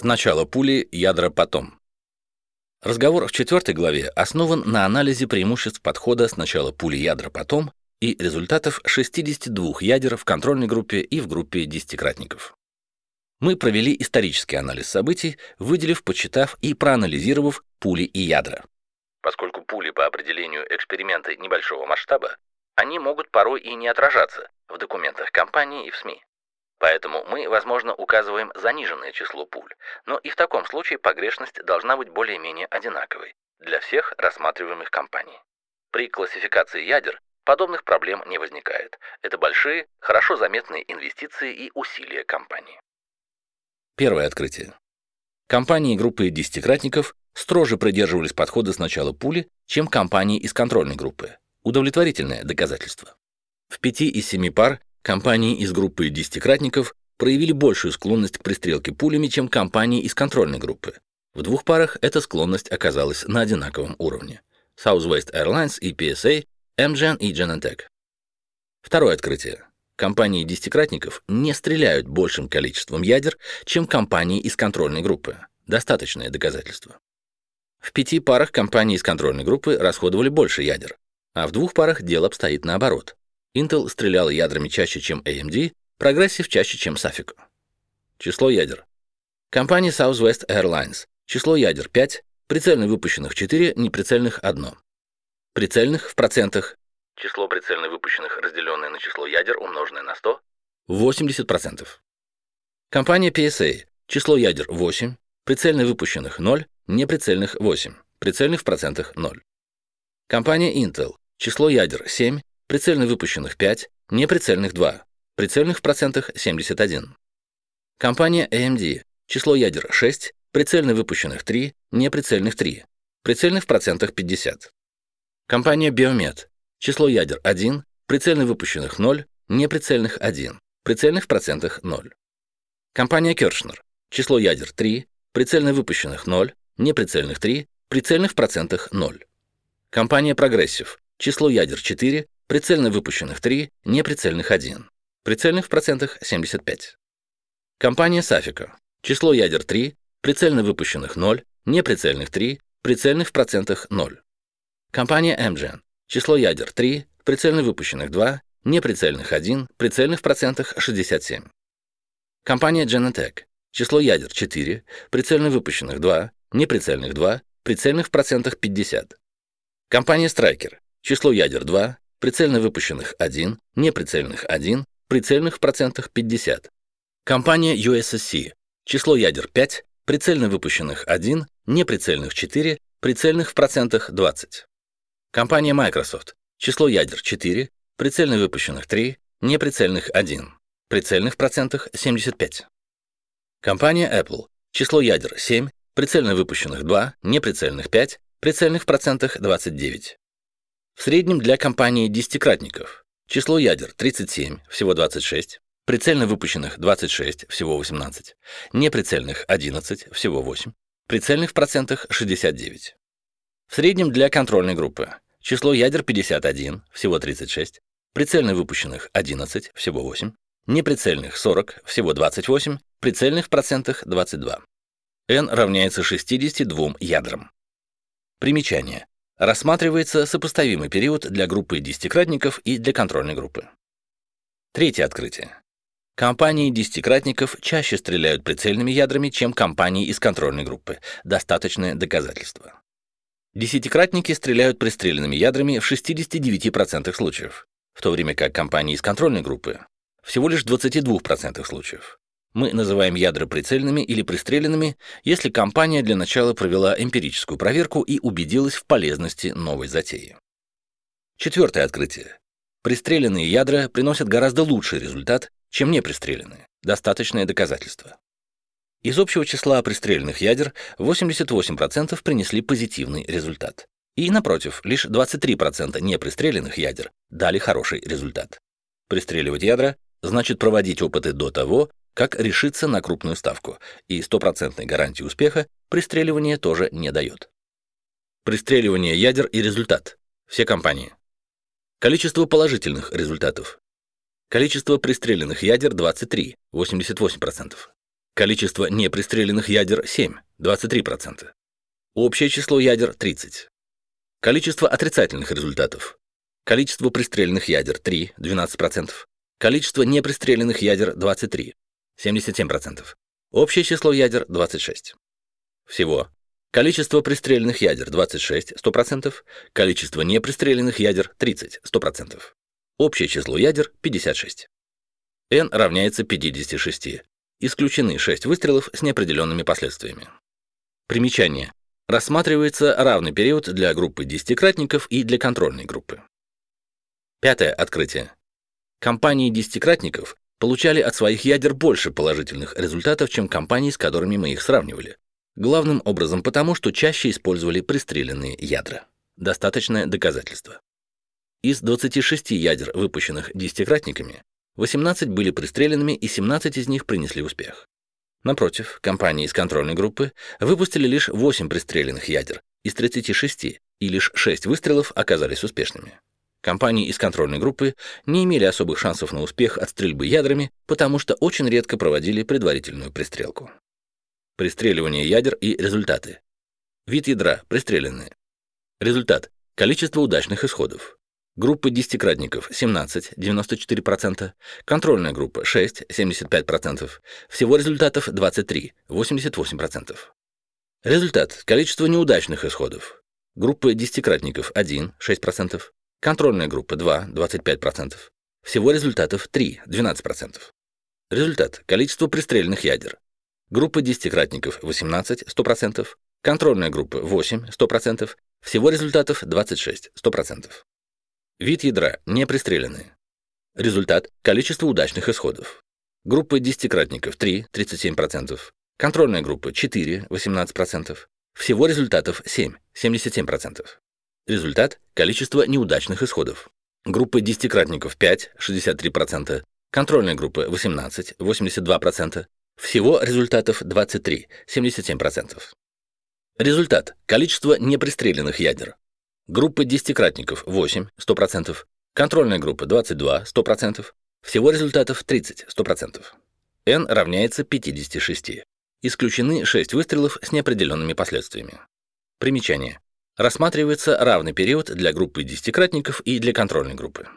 Сначала пули, ядра потом. Разговор в четвертой главе основан на анализе преимуществ подхода сначала пули ядра потом и результатов 62 ядер в контрольной группе и в группе десятикратников. Мы провели исторический анализ событий, выделив, почитав и проанализировав пули и ядра. Поскольку пули по определению эксперименты небольшого масштаба, они могут порой и не отражаться в документах компании и в СМИ. Поэтому мы, возможно, указываем заниженное число пуль, но и в таком случае погрешность должна быть более-менее одинаковой для всех рассматриваемых компаний. При классификации ядер подобных проблем не возникает. Это большие, хорошо заметные инвестиции и усилия компании. Первое открытие. Компании группы десятикратников строже придерживались подхода сначала пули, чем компании из контрольной группы. Удовлетворительное доказательство. В пяти из семи пар Компании из группы десятикратников проявили большую склонность к пристрелке пулями, чем компании из контрольной группы. В двух парах эта склонность оказалась на одинаковом уровне. Southwest Airlines и PSA, Amgen и Genentech. Второе открытие. Компании десятикратников не стреляют большим количеством ядер, чем компании из контрольной группы. Достаточное доказательство. В пяти парах компании из контрольной группы расходовали больше ядер, а в двух парах дело обстоит наоборот. Intel стрелял ядрами чаще, чем AMD, Progressive чаще, чем Safeco. Число ядер. Компания Southwest Airlines. Число ядер 5, прицельно выпущенных 4, неприцельных 1. Прицельных в процентах. Число прицельно выпущенных, разделенное на число ядер, умноженное на 100. 80%. Компания PSA. Число ядер 8, прицельно выпущенных 0, неприцельных 8, прицельных в процентах 0. Компания Intel. Число ядер 7, прицельно выпущенных 5, неприцельных 2, прицельных в процентах 71. Компания AMD, число ядер 6, прицельно выпущенных 3, неприцельных 3, прицельных в процентах 50. Компания Biomed, число ядер 1, прицельно выпущенных 0, неприцельных 1, прицельных в процентах 0. Компания Kirschner, число ядер 3, прицельно выпущенных 0, неприцельных 3, прицельных в процентах 0. Компания Progressive, число ядер 4, прицельно выпущенных 3, неприцельных 1, прицельных в процентах 75. Компания Safeco. Число ядер 3, прицельно выпущенных 0, неприцельных 3, прицельных в процентах 0. Компания Amgen. Число ядер 3, прицельно выпущенных 2, неприцельных 1, прицельных в процентах 67. Компания Genentech. Число ядер 4, прицельно выпущенных 2, неприцельных 2, прицельных в процентах 50. Компания Striker. Число ядер 2, прицельно выпущенных 1, неприцельных 1, прицельных в процентах 50. Компания USSC. Число ядер 5, прицельно выпущенных 1, неприцельных 4, прицельных в процентах 20. Компания Microsoft. Число ядер 4, прицельно выпущенных 3, неприцельных 1, прицельных в процентах 75. Компания Apple. Число ядер 7, прицельно выпущенных 2, неприцельных 5, прицельных в процентах 29. В среднем для компании десятикратников. Число ядер 37, всего 26, прицельно выпущенных 26, всего 18, неприцельных 11, всего 8, прицельных в процентах 69. В среднем для контрольной группы. Число ядер 51, всего 36, прицельно выпущенных 11, всего 8, неприцельных 40, всего 28, прицельных в процентах 22. n равняется 62 ядрам. Примечание рассматривается сопоставимый период для группы десятикратников и для контрольной группы. Третье открытие. Компании десятикратников чаще стреляют прицельными ядрами, чем компании из контрольной группы. Достаточное доказательство. Десятикратники стреляют пристреленными ядрами в 69% случаев, в то время как компании из контрольной группы всего лишь в 22% случаев. Мы называем ядра прицельными или пристреленными, если компания для начала провела эмпирическую проверку и убедилась в полезности новой затеи. Четвертое открытие. Пристреленные ядра приносят гораздо лучший результат, чем непристреленные. Достаточное доказательство. Из общего числа пристреленных ядер 88% принесли позитивный результат. И, напротив, лишь 23% непристреленных ядер дали хороший результат. Пристреливать ядра значит проводить опыты до того, как решиться на крупную ставку, и стопроцентной гарантии успеха пристреливание тоже не дает. Пристреливание ядер и результат. Все компании. Количество положительных результатов. Количество пристреленных ядер 23, 88%. Количество непристреленных ядер 7, 23%. Общее число ядер 30. Количество отрицательных результатов. Количество пристреленных ядер 3, 12%. Количество непристреленных ядер 23, 77%. Общее число ядер 26. Всего. Количество пристреленных ядер 26, 100%. Количество непристреленных ядер 30, 100%. Общее число ядер 56. n равняется 56. Исключены 6 выстрелов с неопределенными последствиями. Примечание. Рассматривается равный период для группы десятикратников и для контрольной группы. Пятое открытие. Компании десятикратников получали от своих ядер больше положительных результатов, чем компании, с которыми мы их сравнивали. Главным образом потому, что чаще использовали пристреленные ядра. Достаточное доказательство. Из 26 ядер, выпущенных десятикратниками, 18 были пристреленными и 17 из них принесли успех. Напротив, компании из контрольной группы выпустили лишь 8 пристреленных ядер из 36, и лишь 6 выстрелов оказались успешными. Компании из контрольной группы не имели особых шансов на успех от стрельбы ядрами, потому что очень редко проводили предварительную пристрелку. Пристреливание ядер и результаты. Вид ядра – пристреленные. Результат – количество удачных исходов. Группа десятикратников 17, 94%, контрольная группа 6, 75%, всего результатов 23, 88%. Результат – количество неудачных исходов. Группа десятикратников 1, 6%, контрольная группа 2, 25%, всего результатов 3, 12%. Результат – количество пристреленных ядер. Группа десятикратников 18, 100%, контрольная группа 8, 100%, всего результатов 26, 100%. Вид ядра – не пристреленные. Результат – количество удачных исходов. Группа десятикратников – 3, 37%. Контрольная группа – 4, 18%. Всего результатов – 7, 77%. Результат – количество неудачных исходов. Группа десятикратников – 5, 63%. Контрольная группа – 18, 82%. Всего результатов 23, 77%. Результат – количество непристреленных ядер. Группа десятикратников 8, 100%. Контрольная группа 22, 100%. Всего результатов 30, 100%. n равняется 56. Исключены 6 выстрелов с неопределенными последствиями. Примечание. Рассматривается равный период для группы десятикратников и для контрольной группы.